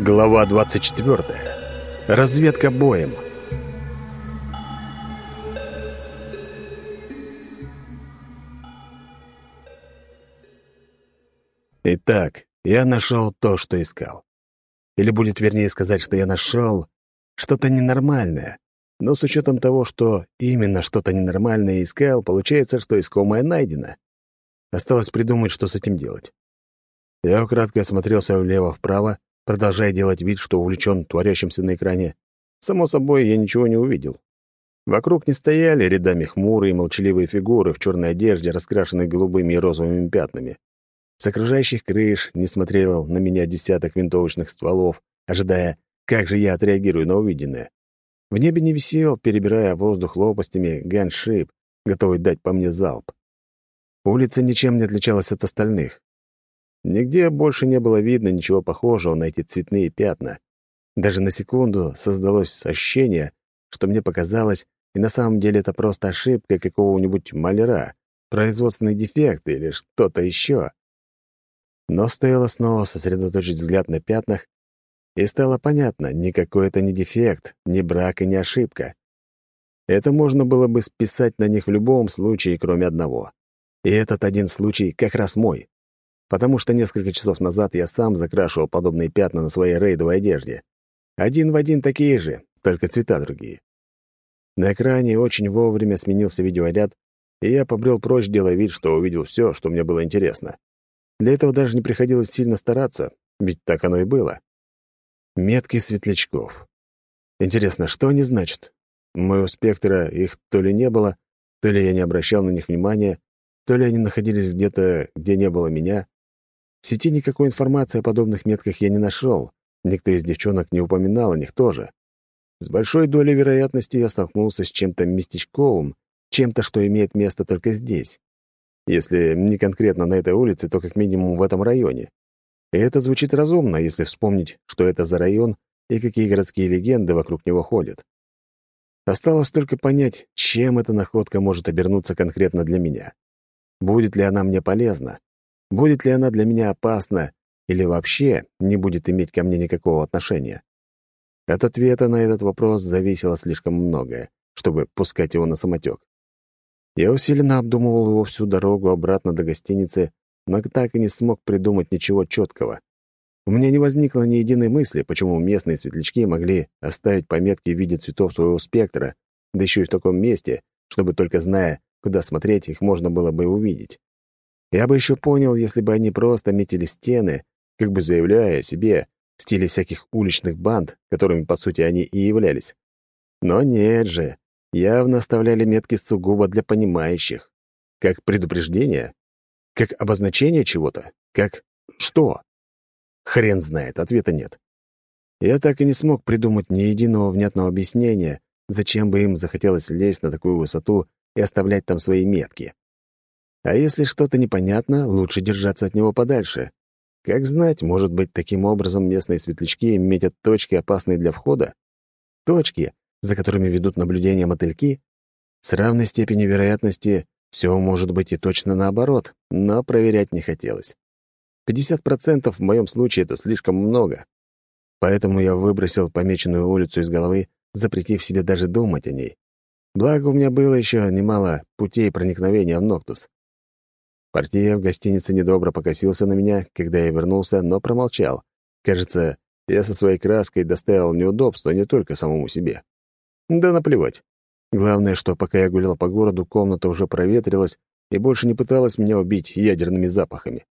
Глава 24. Разведка боем. Итак, я нашел то, что искал. Или будет вернее сказать, что я нашел что-то ненормальное. Но с учетом того, что именно что-то ненормальное искал, получается, что искомое найдено. Осталось придумать, что с этим делать. Я украдкой осмотрелся влево-вправо, продолжая делать вид, что увлечен творящимся на экране. Само собой, я ничего не увидел. Вокруг не стояли рядами хмурые молчаливые фигуры в черной одежде, раскрашенной голубыми и розовыми пятнами. С окружающих крыш не смотрел на меня десяток винтовочных стволов, ожидая, как же я отреагирую на увиденное. В небе не висел, перебирая воздух лопастями, ганшип, готовый дать по мне залп. Улица ничем не отличалась от остальных. Нигде больше не было видно ничего похожего на эти цветные пятна. Даже на секунду создалось ощущение, что мне показалось, и на самом деле это просто ошибка какого-нибудь маляра, производственный дефект или что-то еще. Но стоило снова сосредоточить взгляд на пятнах, и стало понятно, никакой это не дефект, не брак и не ошибка. Это можно было бы списать на них в любом случае, кроме одного. И этот один случай как раз мой потому что несколько часов назад я сам закрашивал подобные пятна на своей рейдовой одежде. Один в один такие же, только цвета другие. На экране очень вовремя сменился видеоряд, и я побрел прочь, делая вид, что увидел все, что мне было интересно. Для этого даже не приходилось сильно стараться, ведь так оно и было. Метки светлячков. Интересно, что они значат? Моего спектра их то ли не было, то ли я не обращал на них внимания, то ли они находились где-то, где не было меня. В сети никакой информации о подобных метках я не нашел. Никто из девчонок не упоминал о них тоже. С большой долей вероятности я столкнулся с чем-то местечковым, чем-то, что имеет место только здесь. Если не конкретно на этой улице, то как минимум в этом районе. И это звучит разумно, если вспомнить, что это за район и какие городские легенды вокруг него ходят. Осталось только понять, чем эта находка может обернуться конкретно для меня. Будет ли она мне полезна? Будет ли она для меня опасна или вообще не будет иметь ко мне никакого отношения? От ответа на этот вопрос зависело слишком многое, чтобы пускать его на самотек. Я усиленно обдумывал его всю дорогу обратно до гостиницы, но так и не смог придумать ничего четкого. У меня не возникло ни единой мысли, почему местные светлячки могли оставить пометки в виде цветов своего спектра, да еще и в таком месте, чтобы только зная, куда смотреть, их можно было бы увидеть. Я бы еще понял, если бы они просто метили стены, как бы заявляя о себе в стиле всяких уличных банд, которыми, по сути, они и являлись. Но нет же, явно оставляли метки сугубо для понимающих. Как предупреждение? Как обозначение чего-то? Как что? Хрен знает, ответа нет. Я так и не смог придумать ни единого внятного объяснения, зачем бы им захотелось лезть на такую высоту и оставлять там свои метки. А если что-то непонятно, лучше держаться от него подальше. Как знать, может быть, таким образом местные светлячки метят точки, опасные для входа? Точки, за которыми ведут наблюдения мотыльки? С равной степенью вероятности все может быть и точно наоборот, но проверять не хотелось. 50% в моем случае — это слишком много. Поэтому я выбросил помеченную улицу из головы, запретив себе даже думать о ней. Благо, у меня было еще немало путей проникновения в Ноктус. Портье в гостинице недобро покосился на меня, когда я вернулся, но промолчал. Кажется, я со своей краской доставил неудобства не только самому себе. Да наплевать. Главное, что пока я гулял по городу, комната уже проветрилась и больше не пыталась меня убить ядерными запахами.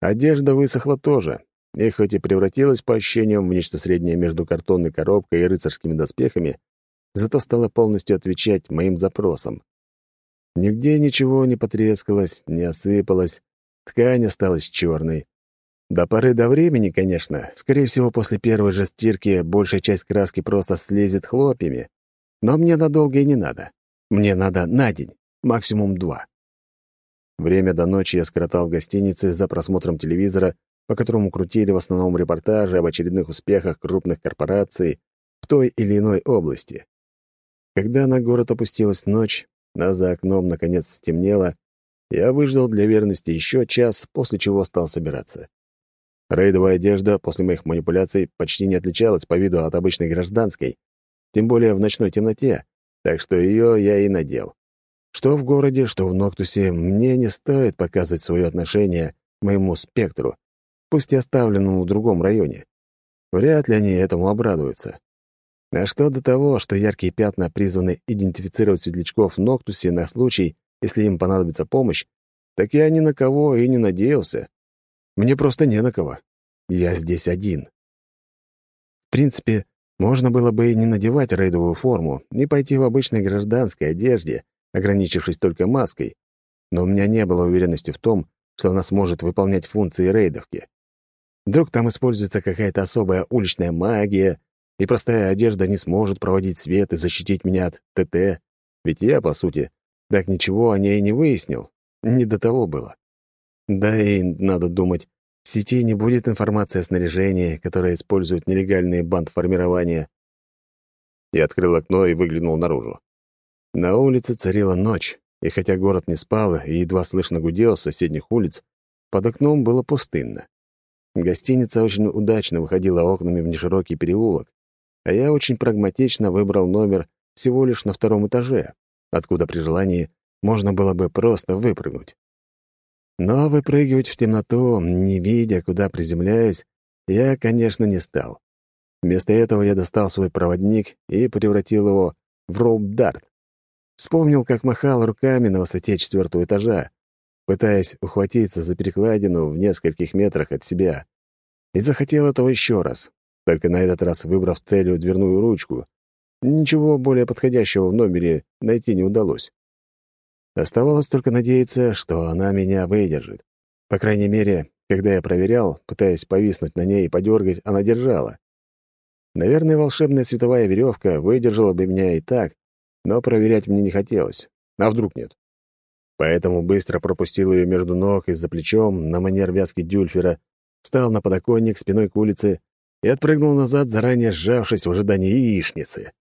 Одежда высохла тоже, и хоть и превратилась по ощущениям в нечто среднее между картонной коробкой и рыцарскими доспехами, зато стала полностью отвечать моим запросам. Нигде ничего не потрескалось, не осыпалось, ткань осталась черной. До поры до времени, конечно, скорее всего, после первой же стирки большая часть краски просто слезет хлопьями. Но мне надолго и не надо. Мне надо на день, максимум два. Время до ночи я скоротал в гостинице за просмотром телевизора, по которому крутили в основном репортажи об очередных успехах крупных корпораций в той или иной области. Когда на город опустилась ночь, а за окном наконец стемнело, я выждал для верности еще час, после чего стал собираться. Рейдовая одежда после моих манипуляций почти не отличалась по виду от обычной гражданской, тем более в ночной темноте, так что ее я и надел. Что в городе, что в Ноктусе, мне не стоит показывать свое отношение к моему спектру, пусть и оставленному в другом районе. Вряд ли они этому обрадуются. А что до того, что яркие пятна призваны идентифицировать светлячков в Ноктусе на случай, если им понадобится помощь, так я ни на кого и не надеялся. Мне просто не на кого. Я здесь один. В принципе, можно было бы и не надевать рейдовую форму, не пойти в обычной гражданской одежде, ограничившись только маской, но у меня не было уверенности в том, что она сможет выполнять функции рейдовки. Вдруг там используется какая-то особая уличная магия, и простая одежда не сможет проводить свет и защитить меня от ТТ, ведь я, по сути, так ничего о ней не выяснил. Не до того было. Да и, надо думать, в сети не будет информации о снаряжении, которое используют нелегальные бандформирования. Я открыл окно и выглянул наружу. На улице царила ночь, и хотя город не спал и едва слышно гудел с соседних улиц, под окном было пустынно. Гостиница очень удачно выходила окнами в неширокий переулок, а я очень прагматично выбрал номер всего лишь на втором этаже, откуда при желании можно было бы просто выпрыгнуть. Но выпрыгивать в темноту, не видя, куда приземляюсь, я, конечно, не стал. Вместо этого я достал свой проводник и превратил его в rope dart. Вспомнил, как махал руками на высоте четвертого этажа, пытаясь ухватиться за перекладину в нескольких метрах от себя. И захотел этого еще раз, только на этот раз выбрав целью дверную ручку. Ничего более подходящего в номере найти не удалось. Оставалось только надеяться, что она меня выдержит. По крайней мере, когда я проверял, пытаясь повиснуть на ней и подергать, она держала. Наверное, волшебная световая веревка выдержала бы меня и так, но проверять мне не хотелось. А вдруг нет? Поэтому быстро пропустил ее между ног и за плечом на манер вязки дюльфера, встал на подоконник спиной к улице и отпрыгнул назад, заранее сжавшись в ожидании яичницы.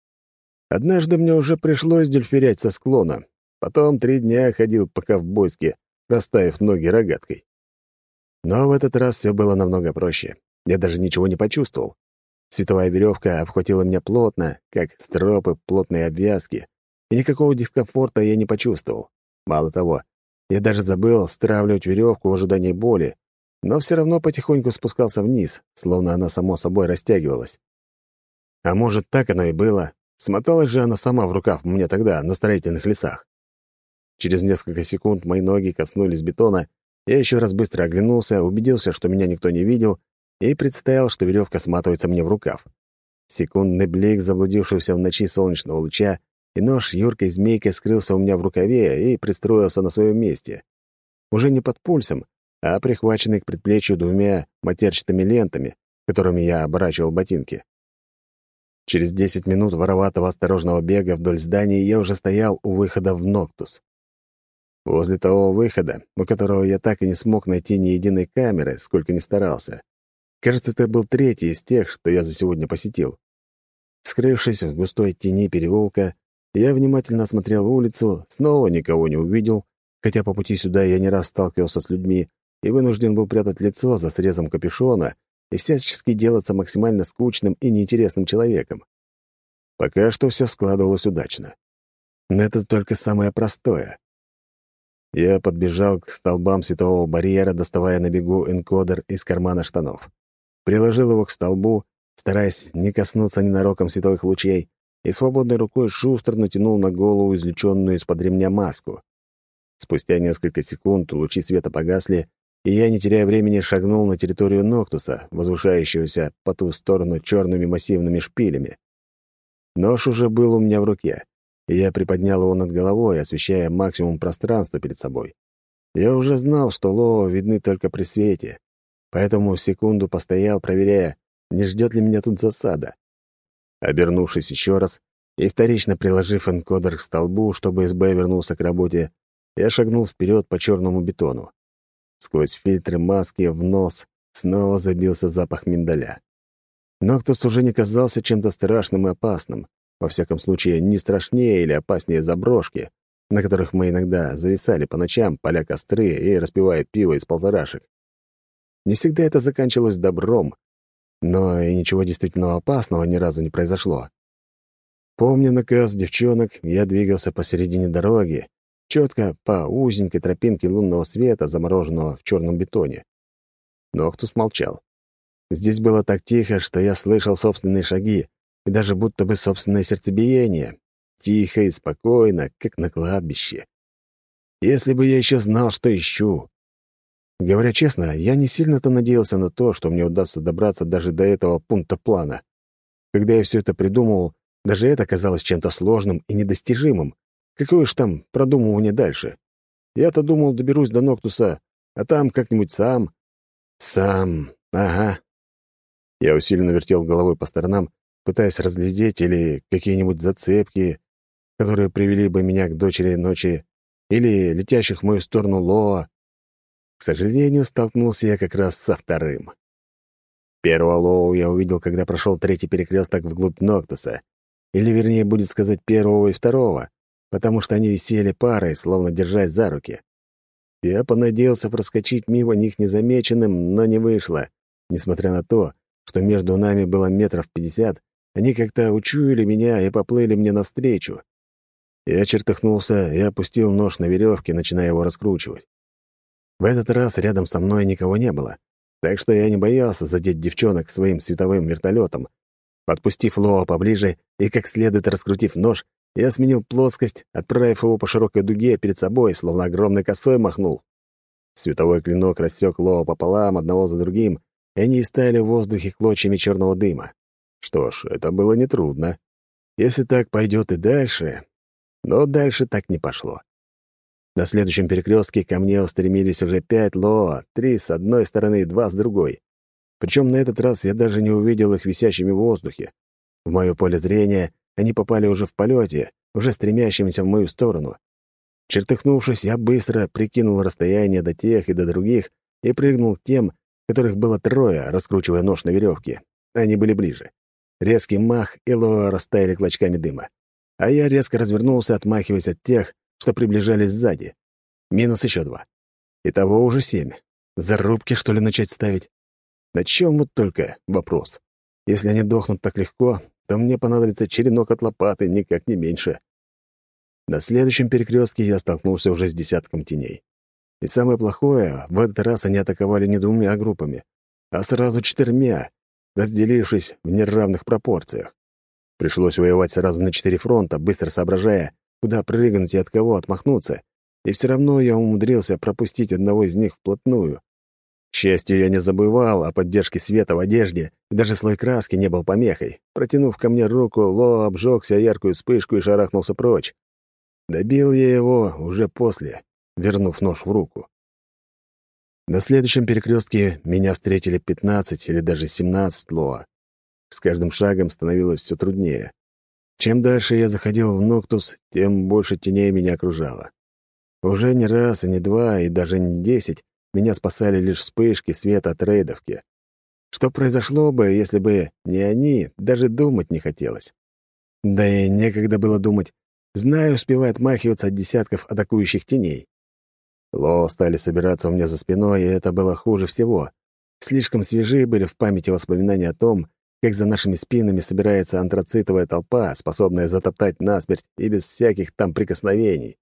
Однажды мне уже пришлось дюльферять со склона, Потом три дня ходил по ковбойски, расставив ноги рогаткой. Но в этот раз все было намного проще. Я даже ничего не почувствовал. Световая веревка обхватила меня плотно, как стропы плотной обвязки, и никакого дискомфорта я не почувствовал. Мало того, я даже забыл стравливать веревку в ожидании боли, но все равно потихоньку спускался вниз, словно она само собой растягивалась. А может, так оно и было. Смоталась же она сама в рукав мне тогда, на строительных лесах. Через несколько секунд мои ноги коснулись бетона, я еще раз быстро оглянулся, убедился, что меня никто не видел, и представил, что веревка сматывается мне в рукав. Секундный блик заблудившегося в ночи солнечного луча, и нож юркой змейкой скрылся у меня в рукаве и пристроился на своем месте. Уже не под пульсом, а прихваченный к предплечью двумя матерчатыми лентами, которыми я оборачивал ботинки. Через десять минут вороватого осторожного бега вдоль здания я уже стоял у выхода в Ноктус. Возле того выхода, у которого я так и не смог найти ни единой камеры, сколько ни старался. Кажется, это был третий из тех, что я за сегодня посетил. Скрывшись в густой тени переулка, я внимательно осмотрел улицу, снова никого не увидел, хотя по пути сюда я не раз сталкивался с людьми и вынужден был прятать лицо за срезом капюшона и всячески делаться максимально скучным и неинтересным человеком. Пока что все складывалось удачно. Но это только самое простое. Я подбежал к столбам светового барьера, доставая на бегу энкодер из кармана штанов. Приложил его к столбу, стараясь не коснуться ненароком световых лучей, и свободной рукой шустро натянул на голову извлеченную из-под ремня маску. Спустя несколько секунд лучи света погасли, и я, не теряя времени, шагнул на территорию Ноктуса, возвышающегося по ту сторону черными массивными шпилями. Нож уже был у меня в руке и я приподнял его над головой, освещая максимум пространства перед собой. Я уже знал, что лоа видны только при свете, поэтому секунду постоял, проверяя, не ждет ли меня тут засада. Обернувшись еще раз и вторично приложив энкодер к столбу, чтобы СБ вернулся к работе, я шагнул вперед по черному бетону. Сквозь фильтры маски в нос снова забился запах миндаля. Ноктус уже не казался чем-то страшным и опасным. Во всяком случае, не страшнее или опаснее заброшки, на которых мы иногда зависали по ночам, поля костры и распивая пиво из полторашек. Не всегда это заканчивалось добром, но и ничего действительно опасного ни разу не произошло. Помня наказ девчонок, я двигался посередине дороги, четко по узенькой тропинке лунного света, замороженного в черном бетоне. Ноктус молчал. Здесь было так тихо, что я слышал собственные шаги и даже будто бы собственное сердцебиение. Тихо и спокойно, как на кладбище. Если бы я еще знал, что ищу. Говоря честно, я не сильно-то надеялся на то, что мне удастся добраться даже до этого пункта плана. Когда я все это придумывал, даже это казалось чем-то сложным и недостижимым. Какое уж там продумывание дальше? Я-то думал, доберусь до Ноктуса, а там как-нибудь сам. Сам, ага. Я усиленно вертел головой по сторонам, пытаясь разглядеть или какие-нибудь зацепки, которые привели бы меня к дочери ночи, или летящих в мою сторону Лоа. К сожалению, столкнулся я как раз со вторым. Первого Лоу я увидел, когда прошел третий перекресток вглубь Ноктуса, или, вернее, будет сказать, первого и второго, потому что они висели парой, словно держась за руки. Я понадеялся проскочить мимо них незамеченным, но не вышло. Несмотря на то, что между нами было метров пятьдесят, они как-то учуяли меня и поплыли мне навстречу. Я чертыхнулся и опустил нож на веревке, начиная его раскручивать. В этот раз рядом со мной никого не было, так что я не боялся задеть девчонок своим световым вертолетом. Подпустив Лоа поближе и как следует раскрутив нож, я сменил плоскость, отправив его по широкой дуге перед собой, словно огромной косой махнул. Световой клинок рассек Лоа пополам, одного за другим, и они истаяли в воздухе клочьями черного дыма. Что ж, это было нетрудно. Если так пойдет и дальше... Но дальше так не пошло. На следующем перекрестке ко мне устремились уже пять Лоа, три с одной стороны и два с другой. Причем на этот раз я даже не увидел их висящими в воздухе. В мое поле зрения они попали уже в полете, уже стремящимися в мою сторону. Чертыхнувшись, я быстро прикинул расстояние до тех и до других и прыгнул к тем, которых было трое, раскручивая нож на веревке. Они были ближе. Резкий мах, и лоа растаяли клочками дыма. А я резко развернулся, отмахиваясь от тех, что приближались сзади. Минус еще два. Итого уже семь. Зарубки, что ли, начать ставить? На чем вот только вопрос. Если они дохнут так легко, то мне понадобится черенок от лопаты, никак не меньше. На следующем перекрестке я столкнулся уже с десятком теней. И самое плохое, в этот раз они атаковали не двумя группами, а сразу четырьмя, разделившись в неравных пропорциях. Пришлось воевать сразу на четыре фронта, быстро соображая, куда прыгнуть и от кого отмахнуться, и все равно я умудрился пропустить одного из них вплотную. К счастью, я не забывал о поддержке света в одежде, и даже слой краски не был помехой. Протянув ко мне руку, Ло обжегся яркую вспышку и шарахнулся прочь. Добил я его уже после, вернув нож в руку. На следующем перекрестке меня встретили 15 или даже 17 Лоа. С каждым шагом становилось все труднее. Чем дальше я заходил в Ноктус, тем больше теней меня окружало. Уже не раз, и не два, и даже не десять меня спасали лишь вспышки света от рейдовки. Что произошло бы, если бы не они, даже думать не хотелось. Да и некогда было думать. Знаю, успевая отмахиваться от десятков атакующих теней. Ло стали собираться у меня за спиной, и это было хуже всего. Слишком свежи были в памяти воспоминания о том, как за нашими спинами собирается антрацитовая толпа, способная затоптать насмерть и без всяких там прикосновений.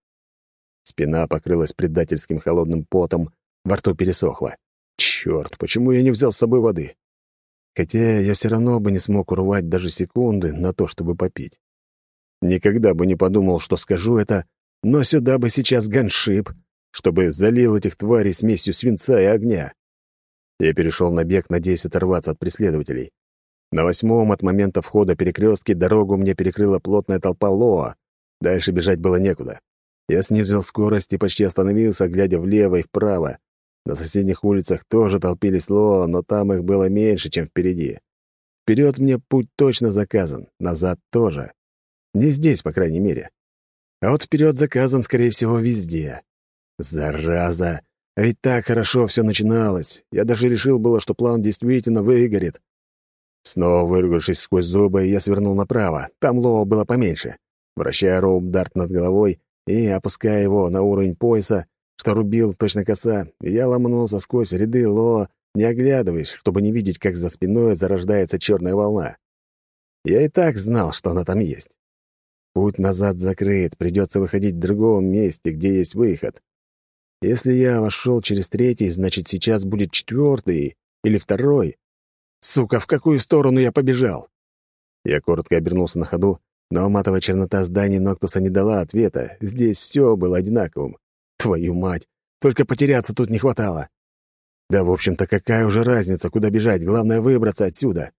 Спина покрылась предательским холодным потом, во рту пересохло. Черт, почему я не взял с собой воды? Хотя я все равно бы не смог урвать даже секунды на то, чтобы попить. Никогда бы не подумал, что скажу это, но сюда бы сейчас ганшип — чтобы залил этих тварей смесью свинца и огня. Я перешел на бег, надеясь оторваться от преследователей. На восьмом от момента входа перекрестки дорогу мне перекрыла плотная толпа Лоа. Дальше бежать было некуда. Я снизил скорость и почти остановился, глядя влево и вправо. На соседних улицах тоже толпились Лоа, но там их было меньше, чем впереди. Вперед мне путь точно заказан, назад тоже. Не здесь, по крайней мере. А вот вперед заказан, скорее всего, везде. Зараза! Ведь так хорошо все начиналось. Я даже решил было, что план действительно выгорит. Снова выругавшись сквозь зубы, я свернул направо. Там лоа было поменьше. Вращая rope dart над головой и опуская его на уровень пояса, что рубил точно коса, я ломанулся сквозь ряды лоа не оглядываясь, чтобы не видеть, как за спиной зарождается черная волна. Я и так знал, что она там есть. Путь назад закрыт, придется выходить в другом месте, где есть выход. Если я вошел через третий, значит, сейчас будет четвертый или второй. Сука, в какую сторону я побежал? Я коротко обернулся на ходу, но матовая чернота зданий Ноктуса не дала ответа. Здесь все было одинаковым. Твою мать! Только потеряться тут не хватало. Да, в общем-то, какая уже разница, куда бежать? Главное — выбраться отсюда.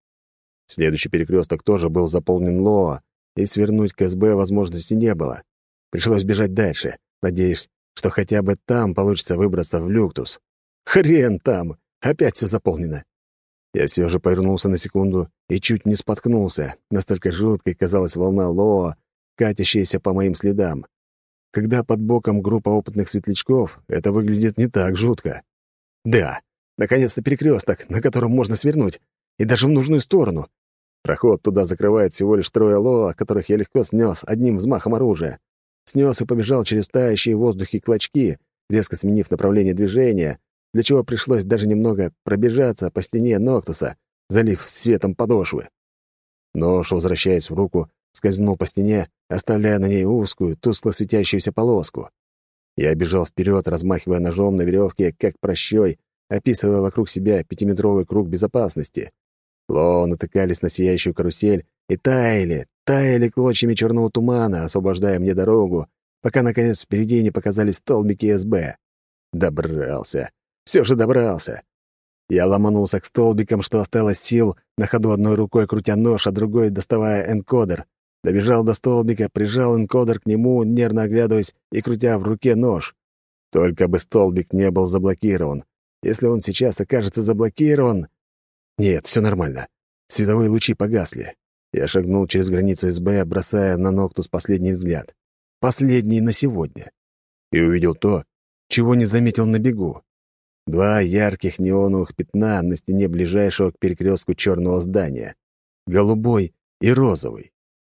Следующий перекресток тоже был заполнен Лоа, и свернуть к СБ возможности не было. Пришлось бежать дальше, надеясь, что хотя бы там получится выбраться в Люктус. Хрен там! Опять все заполнено. Я все же повернулся на секунду и чуть не споткнулся. Настолько жуткой казалась волна Лоа, катящаяся по моим следам. Когда под боком группа опытных светлячков, это выглядит не так жутко. Да, наконец-то перекресток, на котором можно свернуть, и даже в нужную сторону. Проход туда закрывает всего лишь трое лоа, которых я легко снес одним взмахом оружия. Снес и побежал через тающие в воздухе клочки, резко сменив направление движения, для чего пришлось даже немного пробежаться по стене Ноктуса, залив светом подошвы. Нож, возвращаясь в руку, скользнул по стене, оставляя на ней узкую, тускло светящуюся полоску. Я бежал вперед, размахивая ножом на веревке, как прощой, описывая вокруг себя пятиметровый круг безопасности. Лоу натыкались на сияющую карусель и таяли, таяли клочьями черного тумана, освобождая мне дорогу, пока, наконец, впереди не показались столбики СБ. Добрался. Все же добрался. Я ломанулся к столбикам, что осталось сил, на ходу одной рукой крутя нож, а другой доставая энкодер. Добежал до столбика, прижал энкодер к нему, нервно оглядываясь и крутя в руке нож. Только бы столбик не был заблокирован. Если он сейчас окажется заблокирован, нет, все нормально. Световые лучи погасли. Я шагнул через границу СБ, бросая на Ноктус последний взгляд. Последний на сегодня. И увидел то, чего не заметил на бегу. Два ярких неоновых пятна на стене ближайшего к перекрестку черного здания. Голубой и розовый.